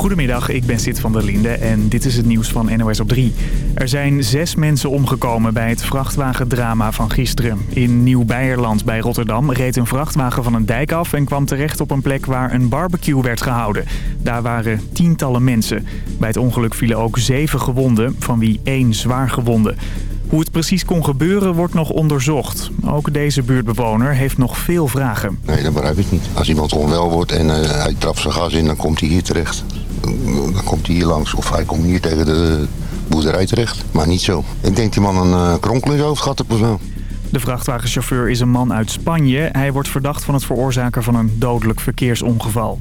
Goedemiddag, ik ben Sid van der Linde en dit is het nieuws van NOS op 3. Er zijn zes mensen omgekomen bij het vrachtwagendrama van gisteren. In Nieuw-Beierland bij Rotterdam reed een vrachtwagen van een dijk af... en kwam terecht op een plek waar een barbecue werd gehouden. Daar waren tientallen mensen. Bij het ongeluk vielen ook zeven gewonden, van wie één zwaar gewonde. Hoe het precies kon gebeuren wordt nog onderzocht. Ook deze buurtbewoner heeft nog veel vragen. Nee, dat begrijp ik niet. Als iemand onwel wordt en uh, hij trapt zijn gas in, dan komt hij hier terecht. Dan komt hij hier langs of hij komt hier tegen de boerderij terecht. Maar niet zo. Ik denk die man een uh, kronkel in zijn hoofd gehad heeft of zo. De vrachtwagenchauffeur is een man uit Spanje. Hij wordt verdacht van het veroorzaken van een dodelijk verkeersongeval.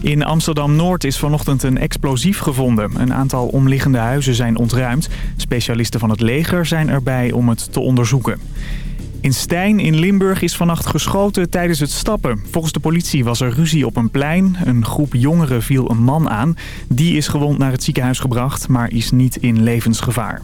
In Amsterdam-Noord is vanochtend een explosief gevonden. Een aantal omliggende huizen zijn ontruimd. Specialisten van het leger zijn erbij om het te onderzoeken. In Stijn in Limburg is vannacht geschoten tijdens het stappen. Volgens de politie was er ruzie op een plein. Een groep jongeren viel een man aan. Die is gewond naar het ziekenhuis gebracht, maar is niet in levensgevaar.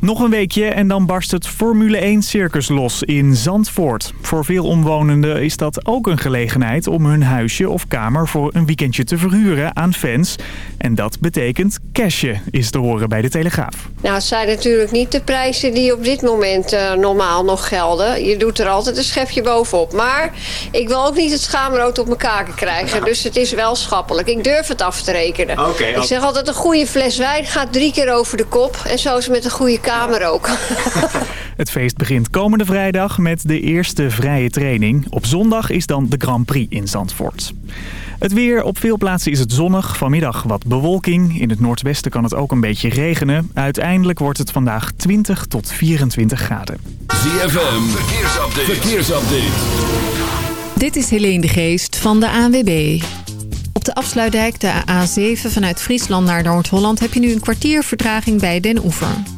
Nog een weekje en dan barst het Formule 1-circus los in Zandvoort. Voor veel omwonenden is dat ook een gelegenheid om hun huisje of kamer voor een weekendje te verhuren aan fans. En dat betekent cashen, is te horen bij de Telegraaf. Nou, het zijn natuurlijk niet de prijzen die op dit moment uh, normaal nog gelden. Je doet er altijd een schepje bovenop. Maar ik wil ook niet het schaamrood op mijn kaken krijgen. Dus het is wel schappelijk. Ik durf het af te rekenen. Okay, ik zeg altijd, een goede fles wijn gaat drie keer over de kop. En zo is het met een goede kamer ook. Het feest begint komende vrijdag met de eerste vrije training. Op zondag is dan de Grand Prix in Zandvoort. Het weer. Op veel plaatsen is het zonnig. Vanmiddag wat bewolking. In het noordwesten kan het ook een beetje regenen. Uiteindelijk wordt het vandaag 20 tot 24 graden. ZFM. Verkeersupdate. Verkeersupdate. Dit is Helene de Geest van de ANWB. Op de afsluitdijk, de A7 vanuit Friesland naar Noord-Holland... heb je nu een kwartier vertraging bij Den Oever.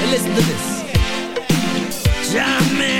And listen to this. Jam it.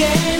Reggae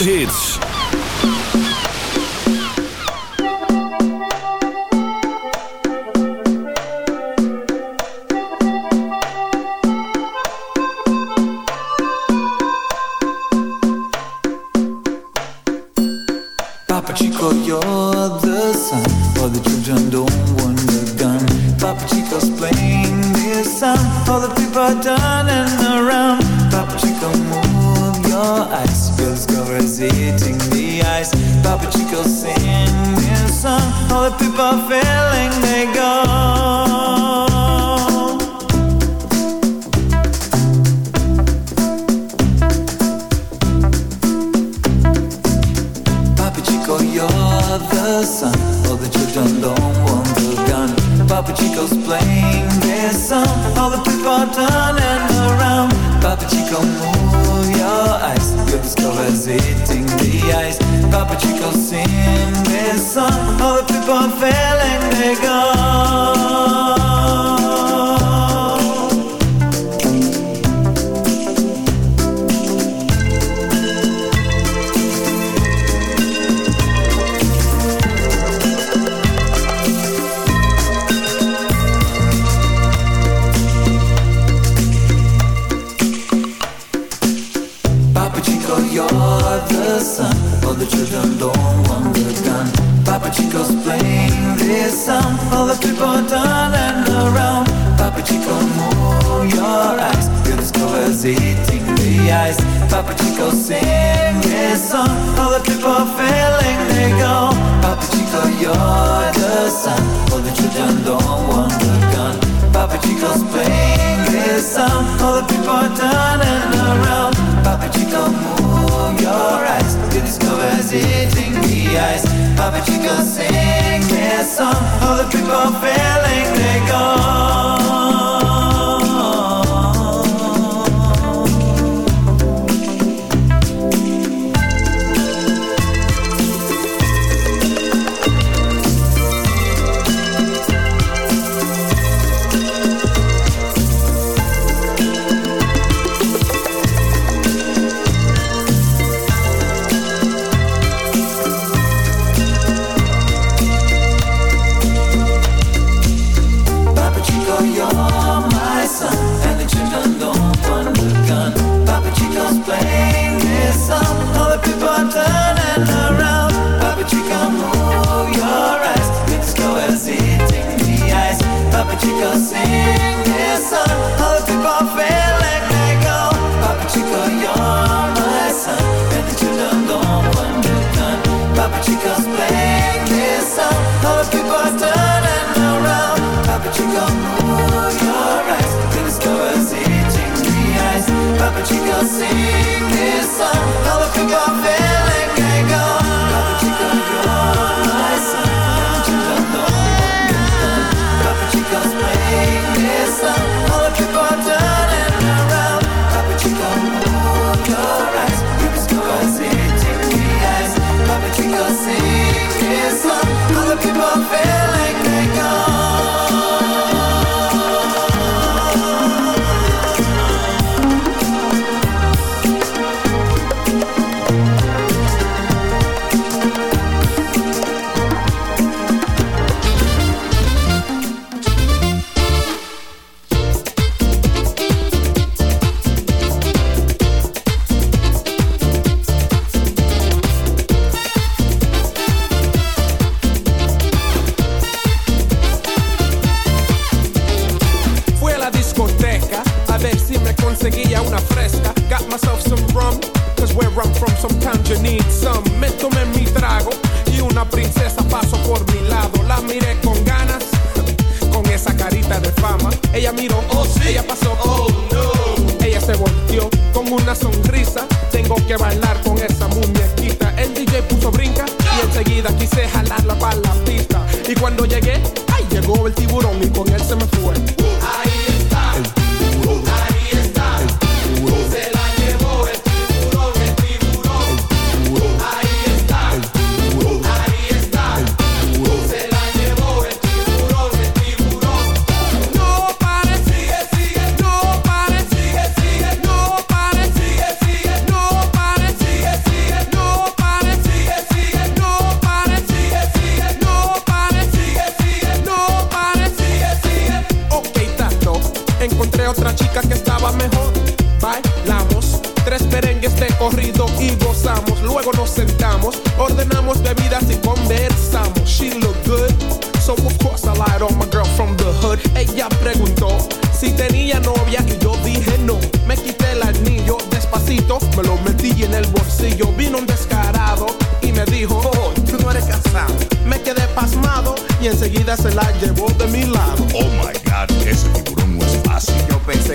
zomerhits. town All the people are turning around. Papa Chico, move your eyes. The discovers eating the ice. Papa Chico, sing a song All the people are but you go sing this song. I'll look above.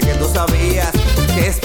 que tú sabías que es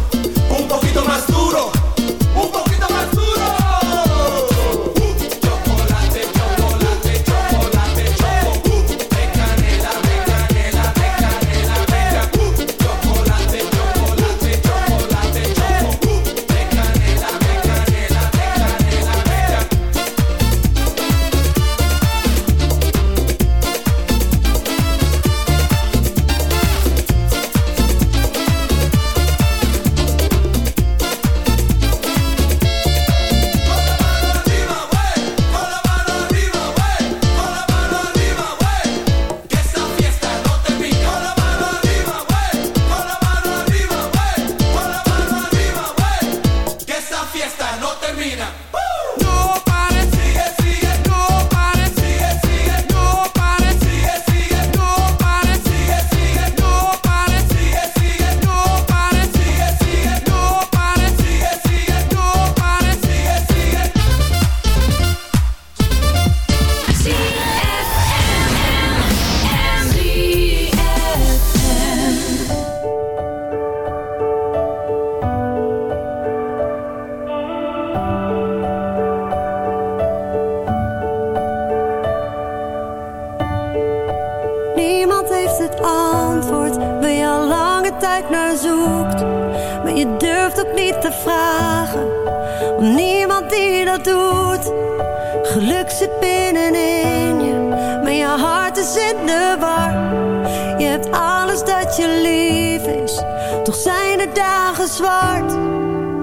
Toch zijn de dagen zwart,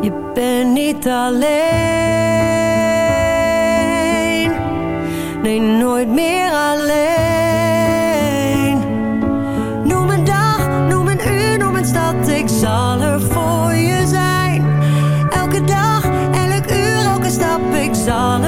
je bent niet alleen. Nee, nooit meer alleen. Noem een dag, noem een uur, noem een stad, ik zal er voor je zijn. Elke dag, elk uur, elke stap, ik zal er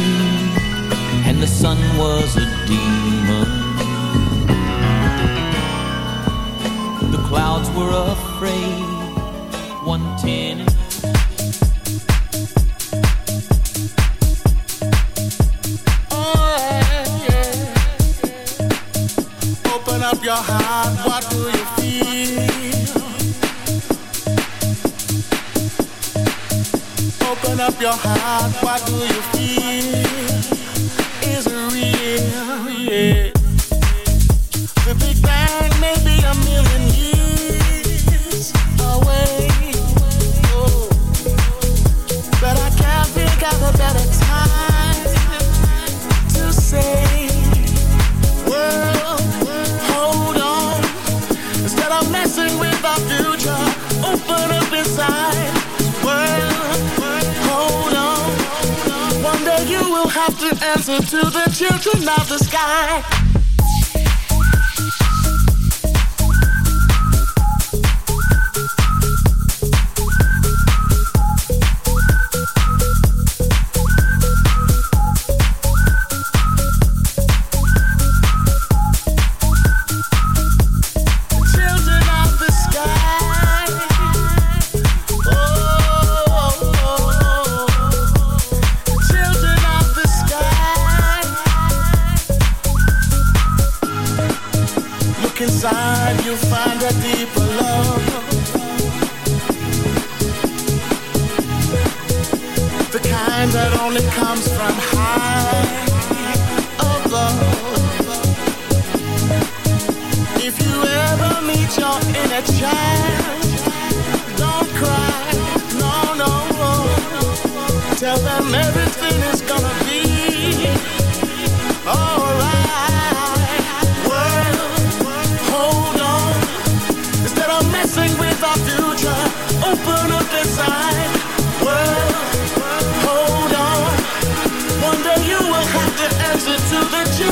the sun was a demon. The clouds were afraid. One ten. Oh, Open up your heart, what do you feel? Open up your heart, what do you feel?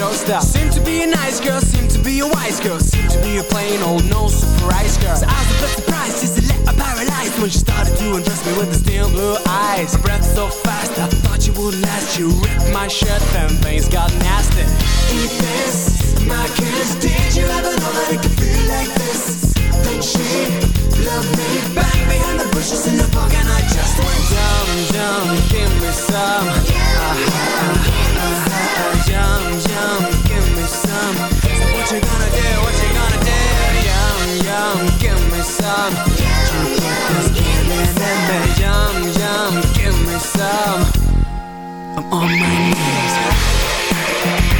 Showstopper. Seemed to be a nice girl, seem to be a wise girl, seem to be a plain old no surprise girl. So I was a bit surprised, just a little paralyzed when she started to undress me with the steel blue eyes. Breath so fast, I thought you would last. You ripped my shirt, then things got nasty. Eat this, my kiss. Did you ever know that it could feel like this? Then she loved me back behind the bushes in the park, and I just went yum yum, give me some. Yum yum, give me some. So what you gonna do? What you gonna do? Yum yum, give me some. Yum yum, give me some. I'm on my knees.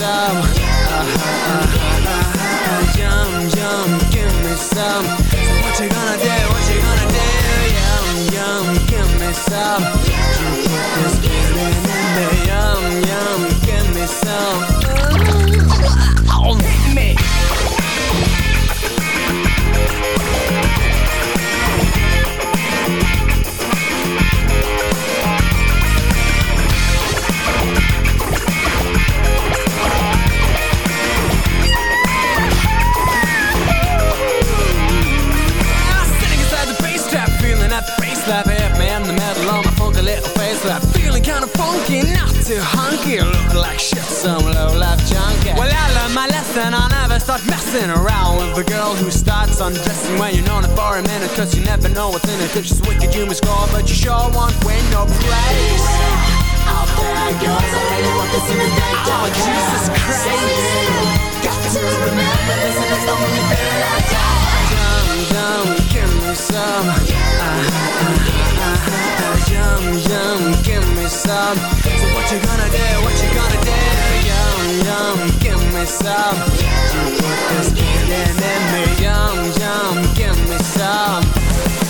some. Yum yum, give me some. So what you gonna do? What you gonna do? Yum yum, give me some. You put this Messing around with a girl who starts undressing when you're known her for a minute, cause you never know what's in it. If she's wicked, you must go, but you sure won't win no praise. all bad girls. I really want this in the daytime. Oh, Jesus Christ. Got to remember this and it's the only thing I got. Yum, yum, give me some. Uh, uh, uh, yum, yum, give me some. So what you gonna do? What you gonna do? Yum, yum, give me some. Feeling in me. Yum, yum, give me some.